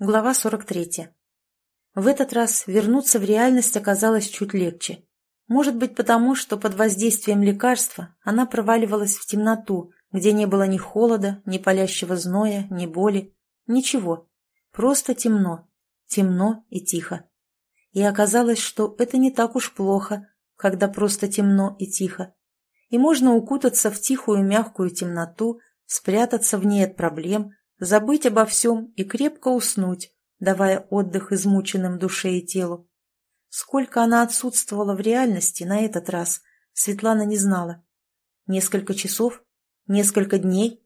Глава 43. В этот раз вернуться в реальность оказалось чуть легче. Может быть потому, что под воздействием лекарства она проваливалась в темноту, где не было ни холода, ни палящего зноя, ни боли. Ничего. Просто темно. Темно и тихо. И оказалось, что это не так уж плохо, когда просто темно и тихо. И можно укутаться в тихую мягкую темноту, спрятаться в ней от проблем – забыть обо всем и крепко уснуть, давая отдых измученным душе и телу. Сколько она отсутствовала в реальности на этот раз, Светлана не знала. Несколько часов? Несколько дней?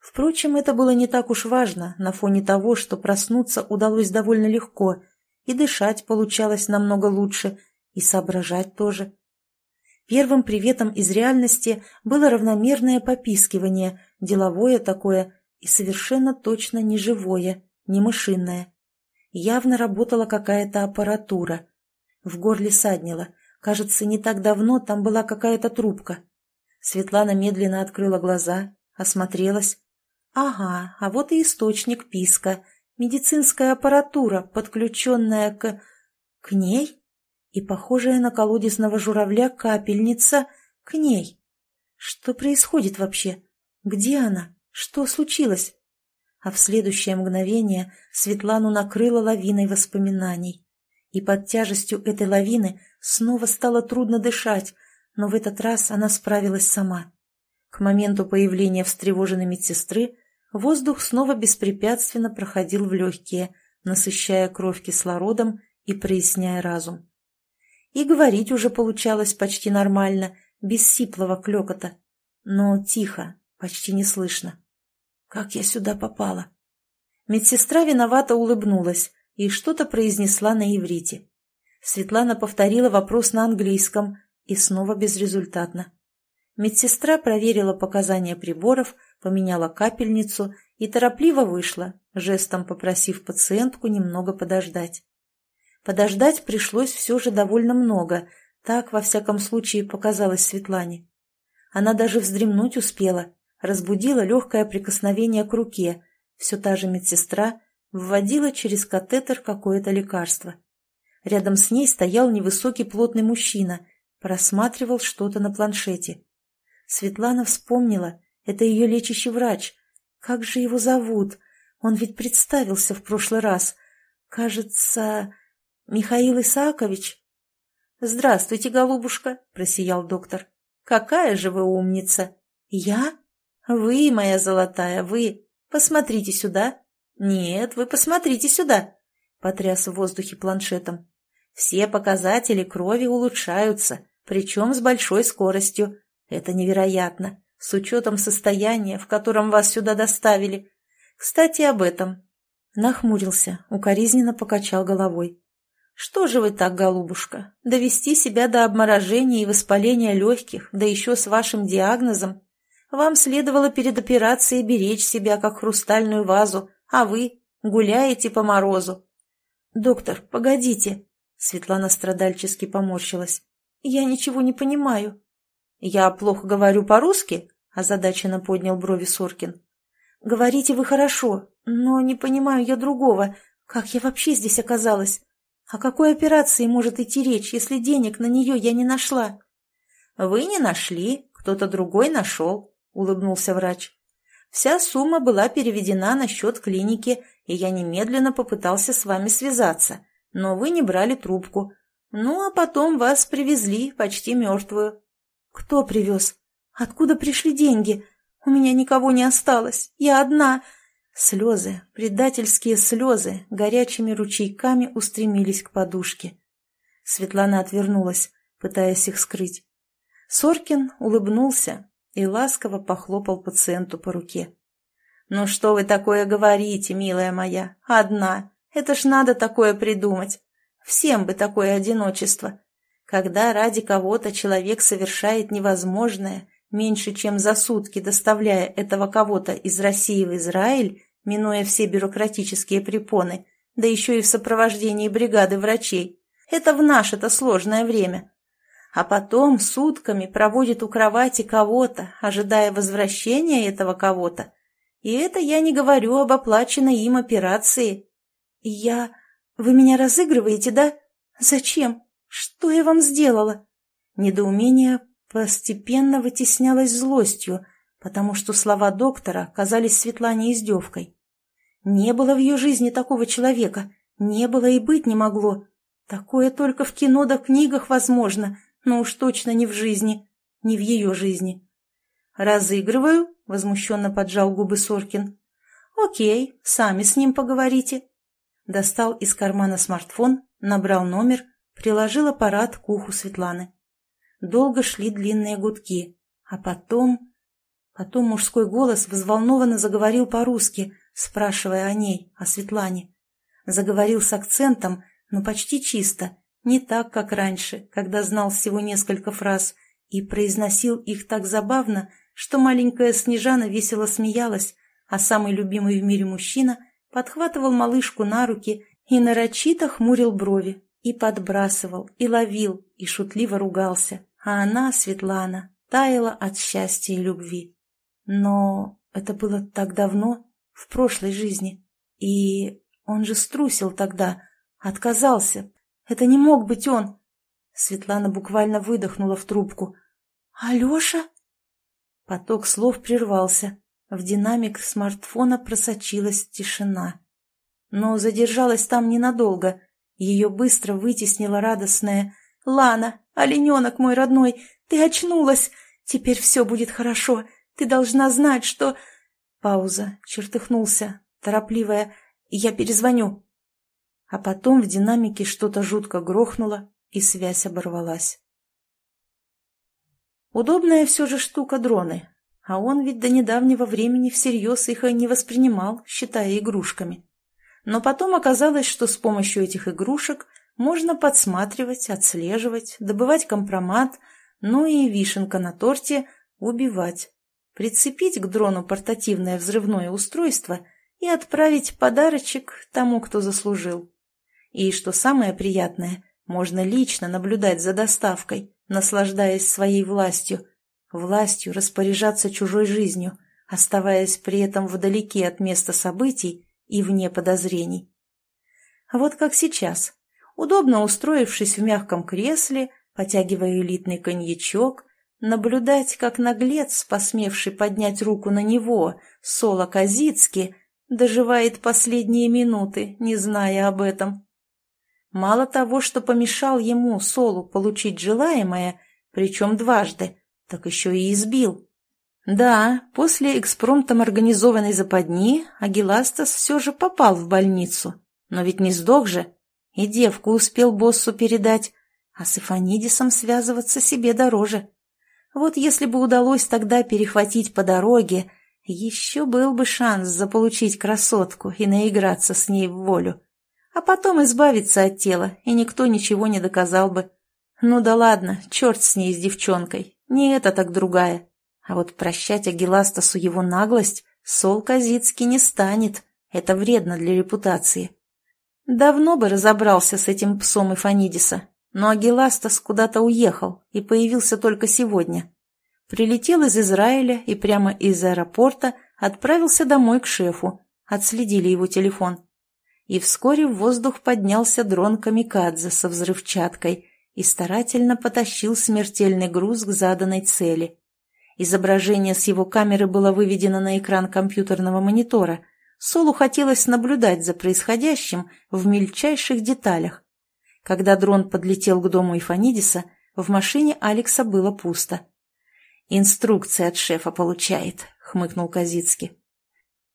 Впрочем, это было не так уж важно на фоне того, что проснуться удалось довольно легко, и дышать получалось намного лучше, и соображать тоже. Первым приветом из реальности было равномерное попискивание, деловое такое, и совершенно точно не живое, не мышиное. Явно работала какая-то аппаратура. В горле саднило. Кажется, не так давно там была какая-то трубка. Светлана медленно открыла глаза, осмотрелась. Ага, а вот и источник писка. Медицинская аппаратура, подключенная к... К ней? И похожая на колодезного журавля капельница к ней. Что происходит вообще? Где она? Что случилось? А в следующее мгновение Светлану накрыло лавиной воспоминаний. И под тяжестью этой лавины снова стало трудно дышать, но в этот раз она справилась сама. К моменту появления встревоженной медсестры воздух снова беспрепятственно проходил в легкие, насыщая кровь кислородом и проясняя разум. И говорить уже получалось почти нормально, без сиплого клекота, но тихо, почти не слышно. Как я сюда попала? Медсестра виновато улыбнулась и что-то произнесла на иврите. Светлана повторила вопрос на английском и снова безрезультатно. Медсестра проверила показания приборов, поменяла капельницу и торопливо вышла, жестом попросив пациентку немного подождать. Подождать пришлось все же довольно много, так, во всяком случае, показалось Светлане. Она даже вздремнуть успела, разбудило легкое прикосновение к руке. Все та же медсестра вводила через катетер какое-то лекарство. Рядом с ней стоял невысокий плотный мужчина, просматривал что-то на планшете. Светлана вспомнила, это ее лечащий врач. Как же его зовут? Он ведь представился в прошлый раз. Кажется, Михаил Исаакович? «Здравствуйте, голубушка», — просиял доктор. «Какая же вы умница!» «Я?» «Вы, моя золотая, вы! Посмотрите сюда!» «Нет, вы посмотрите сюда!» — потряс в воздухе планшетом. «Все показатели крови улучшаются, причем с большой скоростью. Это невероятно, с учетом состояния, в котором вас сюда доставили. Кстати, об этом». Нахмурился, укоризненно покачал головой. «Что же вы так, голубушка, довести себя до обморожения и воспаления легких, да еще с вашим диагнозом, вам следовало перед операцией беречь себя, как хрустальную вазу, а вы гуляете по морозу. «Доктор, погодите!» Светлана страдальчески поморщилась. «Я ничего не понимаю». «Я плохо говорю по-русски?» озадаченно поднял брови Соркин. «Говорите вы хорошо, но не понимаю я другого. Как я вообще здесь оказалась? О какой операции может идти речь, если денег на нее я не нашла?» «Вы не нашли, кто-то другой нашел улыбнулся врач. «Вся сумма была переведена на счет клиники, и я немедленно попытался с вами связаться, но вы не брали трубку. Ну, а потом вас привезли почти мертвую». «Кто привез? Откуда пришли деньги? У меня никого не осталось. Я одна». Слезы, предательские слезы, горячими ручейками устремились к подушке. Светлана отвернулась, пытаясь их скрыть. Соркин улыбнулся, и ласково похлопал пациенту по руке. «Ну что вы такое говорите, милая моя? Одна. Это ж надо такое придумать. Всем бы такое одиночество. Когда ради кого-то человек совершает невозможное, меньше чем за сутки доставляя этого кого-то из России в Израиль, минуя все бюрократические препоны, да еще и в сопровождении бригады врачей. Это в наше-то сложное время а потом сутками проводит у кровати кого-то, ожидая возвращения этого кого-то. И это я не говорю об оплаченной им операции. Я... Вы меня разыгрываете, да? Зачем? Что я вам сделала?» Недоумение постепенно вытеснялось злостью, потому что слова доктора казались Светлане издевкой. Не было в ее жизни такого человека, не было и быть не могло. Такое только в кино да книгах возможно, но уж точно не в жизни, не в ее жизни. «Разыгрываю?» — возмущенно поджал губы Соркин. «Окей, сами с ним поговорите». Достал из кармана смартфон, набрал номер, приложил аппарат к уху Светланы. Долго шли длинные гудки, а потом... Потом мужской голос взволнованно заговорил по-русски, спрашивая о ней, о Светлане. Заговорил с акцентом, но почти чисто, не так, как раньше, когда знал всего несколько фраз, и произносил их так забавно, что маленькая Снежана весело смеялась, а самый любимый в мире мужчина подхватывал малышку на руки и нарочито хмурил брови, и подбрасывал, и ловил, и шутливо ругался, а она, Светлана, таяла от счастья и любви. Но это было так давно, в прошлой жизни, и он же струсил тогда, отказался. Это не мог быть он. Светлана буквально выдохнула в трубку. «Алеша?» Поток слов прервался. В динамик смартфона просочилась тишина. Но задержалась там ненадолго. Ее быстро вытеснила радостная «Лана, олененок мой родной, ты очнулась! Теперь все будет хорошо. Ты должна знать, что...» Пауза, чертыхнулся, торопливая «Я перезвоню». А потом в динамике что-то жутко грохнуло, и связь оборвалась. Удобная все же штука дроны, а он ведь до недавнего времени всерьез их и не воспринимал, считая игрушками. Но потом оказалось, что с помощью этих игрушек можно подсматривать, отслеживать, добывать компромат, ну и вишенка на торте – убивать. Прицепить к дрону портативное взрывное устройство и отправить подарочек тому, кто заслужил. И, что самое приятное, можно лично наблюдать за доставкой – наслаждаясь своей властью, властью распоряжаться чужой жизнью, оставаясь при этом вдалеке от места событий и вне подозрений. Вот как сейчас, удобно устроившись в мягком кресле, потягивая элитный коньячок, наблюдать, как наглец, посмевший поднять руку на него, Соло Казицки, доживает последние минуты, не зная об этом. Мало того, что помешал ему, Солу, получить желаемое, причем дважды, так еще и избил. Да, после экспромтом организованной западни Агиластас все же попал в больницу. Но ведь не сдох же. И девку успел боссу передать, а с Ифанидисом связываться себе дороже. Вот если бы удалось тогда перехватить по дороге, еще был бы шанс заполучить красотку и наиграться с ней в волю а потом избавиться от тела, и никто ничего не доказал бы. Ну да ладно, черт с ней, с девчонкой, не эта, так другая. А вот прощать Агиластасу его наглость Сол Казицкий не станет, это вредно для репутации. Давно бы разобрался с этим псом Ифанидиса, но Агиластас куда-то уехал и появился только сегодня. Прилетел из Израиля и прямо из аэропорта отправился домой к шефу, отследили его телефон и вскоре в воздух поднялся дрон «Камикадзе» со взрывчаткой и старательно потащил смертельный груз к заданной цели. Изображение с его камеры было выведено на экран компьютерного монитора. Солу хотелось наблюдать за происходящим в мельчайших деталях. Когда дрон подлетел к дому Ифанидиса, в машине Алекса было пусто. «Инструкции от шефа получает», — хмыкнул Казицкий.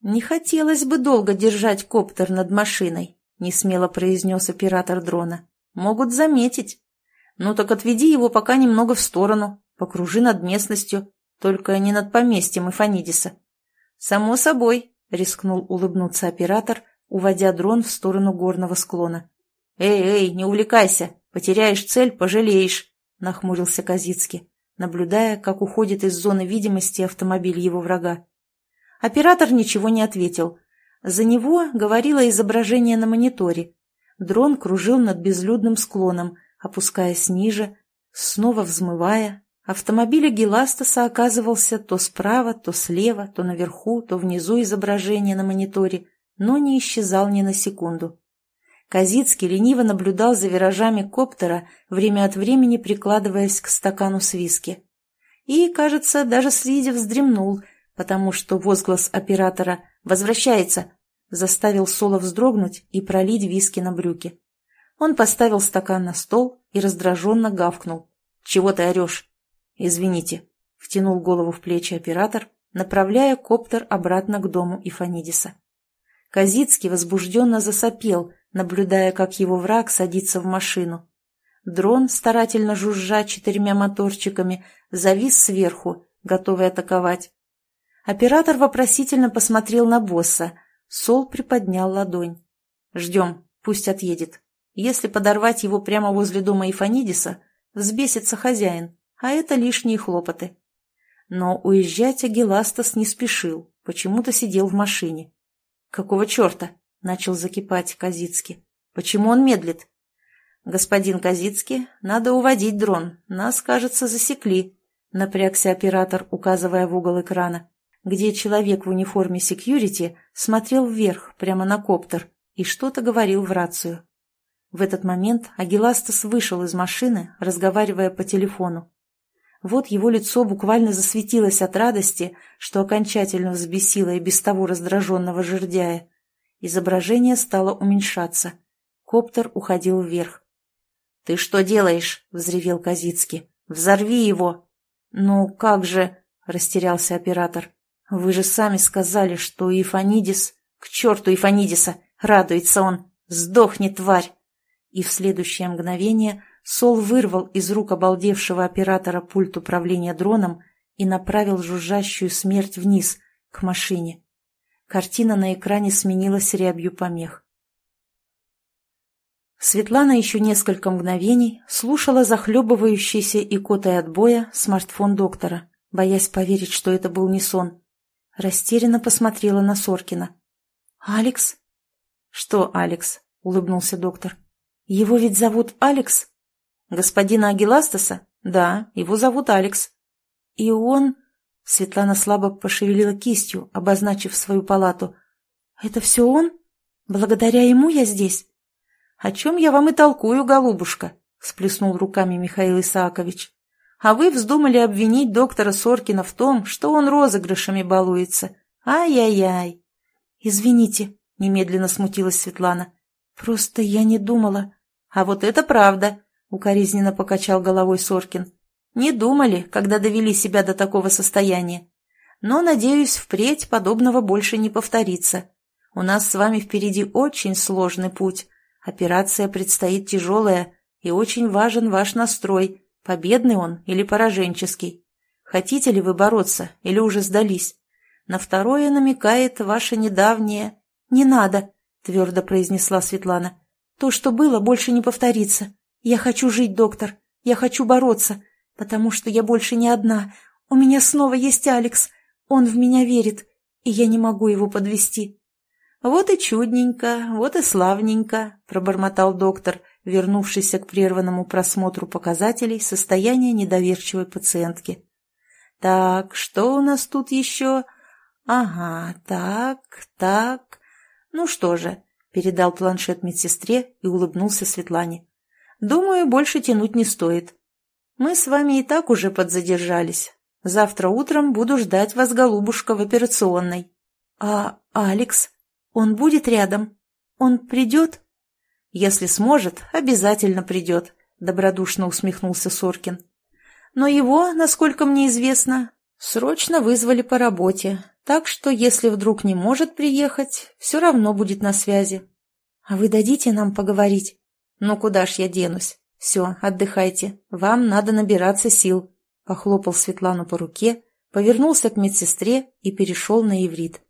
«Не хотелось бы долго держать коптер над машиной», — несмело произнес оператор дрона. «Могут заметить. Ну так отведи его пока немного в сторону, покружи над местностью, только не над поместьем Ифанидиса». «Само собой», — рискнул улыбнуться оператор, уводя дрон в сторону горного склона. «Эй, эй, не увлекайся, потеряешь цель, пожалеешь», — нахмурился Казицкий, наблюдая, как уходит из зоны видимости автомобиль его врага. Оператор ничего не ответил. За него говорило изображение на мониторе. Дрон кружил над безлюдным склоном, опускаясь ниже, снова взмывая. Автомобиль Геластаса оказывался то справа, то слева, то наверху, то внизу изображения на мониторе, но не исчезал ни на секунду. Казицкий лениво наблюдал за виражами коптера, время от времени прикладываясь к стакану с виски. И, кажется, даже Слидя вздремнул, потому что возглас оператора «Возвращается!» заставил Соло вздрогнуть и пролить виски на брюки. Он поставил стакан на стол и раздраженно гавкнул. «Чего ты орешь?» «Извините», — втянул голову в плечи оператор, направляя коптер обратно к дому Ифанидиса. Казицкий возбужденно засопел, наблюдая, как его враг садится в машину. Дрон, старательно жужжа четырьмя моторчиками, завис сверху, готовый атаковать. Оператор вопросительно посмотрел на босса. Сол приподнял ладонь. «Ждем, пусть отъедет. Если подорвать его прямо возле дома Ифанидиса, взбесится хозяин, а это лишние хлопоты». Но уезжать Агиластас не спешил, почему-то сидел в машине. «Какого черта?» — начал закипать Казицкий. «Почему он медлит?» «Господин Казицкий, надо уводить дрон. Нас, кажется, засекли», — напрягся оператор, указывая в угол экрана, где человек в униформе секьюрити смотрел вверх, прямо на коптер, и что-то говорил в рацию. В этот момент Агиластас вышел из машины, разговаривая по телефону. Вот его лицо буквально засветилось от радости, что окончательно взбесило и без того раздраженного жердяя. Изображение стало уменьшаться. Коптер уходил вверх. «Ты что делаешь?» — взревел Казицкий. «Взорви его!» «Ну, как же...» — растерялся оператор. «Вы же сами сказали, что Ифанидис...» «К черту Ифанидиса!» — радуется он. «Сдохни, тварь!» И в следующее мгновение Сол вырвал из рук обалдевшего оператора пульт управления дроном и направил жужжащую смерть вниз, к машине. Картина на экране сменилась рябью помех. Светлана еще несколько мгновений слушала захлебывающийся икотой от боя смартфон доктора, боясь поверить, что это был не сон. Растерянно посмотрела на Соркина. «Алекс?» «Что Алекс?» — улыбнулся доктор. «Его ведь зовут Алекс?» «Господина Агиластаса? Да, его зовут Алекс». «И он...» Светлана слабо пошевелила кистью, обозначив свою палату. «Это все он? Благодаря ему я здесь?» «О чем я вам и толкую, голубушка?» — сплеснул руками Михаил Исаакович. «А вы вздумали обвинить доктора Соркина в том, что он розыгрышами балуется. Ай-яй-яй!» «Извините», — немедленно смутилась Светлана. «Просто я не думала». «А вот это правда!» укоризненно покачал головой Соркин. «Не думали, когда довели себя до такого состояния. Но, надеюсь, впредь подобного больше не повторится. У нас с вами впереди очень сложный путь. Операция предстоит тяжелая, и очень важен ваш настрой, победный он или пораженческий. Хотите ли вы бороться или уже сдались? На второе намекает ваше недавнее... «Не надо», — твердо произнесла Светлана. «То, что было, больше не повторится. «Я хочу жить, доктор. Я хочу бороться, потому что я больше не одна. У меня снова есть Алекс. Он в меня верит, и я не могу его подвести». «Вот и чудненько, вот и славненько», — пробормотал доктор, вернувшийся к прерванному просмотру показателей состояния недоверчивой пациентки. «Так, что у нас тут еще? Ага, так, так. Ну что же», — передал планшет медсестре и улыбнулся Светлане. Думаю, больше тянуть не стоит. Мы с вами и так уже подзадержались. Завтра утром буду ждать вас, голубушка, в операционной. А Алекс? Он будет рядом? Он придет? Если сможет, обязательно придет, добродушно усмехнулся Соркин. Но его, насколько мне известно, срочно вызвали по работе, так что если вдруг не может приехать, все равно будет на связи. А вы дадите нам поговорить? «Ну куда ж я денусь? Все, отдыхайте. Вам надо набираться сил». Похлопал Светлану по руке, повернулся к медсестре и перешел на иврит.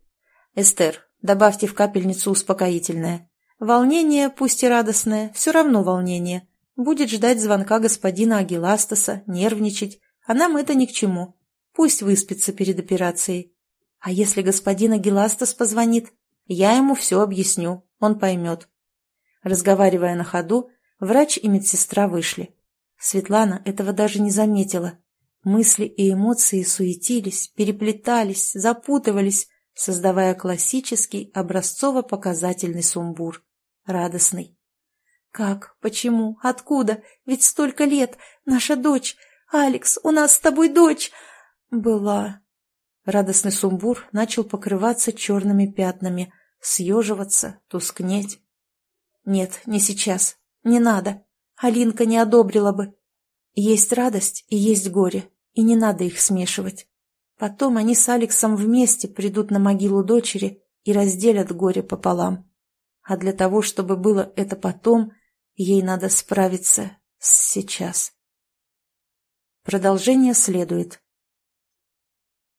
«Эстер, добавьте в капельницу успокоительное. Волнение, пусть и радостное, все равно волнение. Будет ждать звонка господина Агиластаса, нервничать, а нам это ни к чему. Пусть выспится перед операцией. А если господин Агиластас позвонит? Я ему все объясню, он поймет. Разговаривая на ходу, врач и медсестра вышли. Светлана этого даже не заметила. Мысли и эмоции суетились, переплетались, запутывались, создавая классический образцово-показательный сумбур. Радостный. Как? Почему? Откуда? Ведь столько лет. Наша дочь. Алекс, у нас с тобой дочь. Была. Радостный сумбур начал покрываться черными пятнами, съеживаться, тускнеть. Нет, не сейчас. Не надо. Алинка не одобрила бы. Есть радость и есть горе, и не надо их смешивать. Потом они с Алексом вместе придут на могилу дочери и разделят горе пополам. А для того, чтобы было это потом, ей надо справиться с сейчас. Продолжение следует.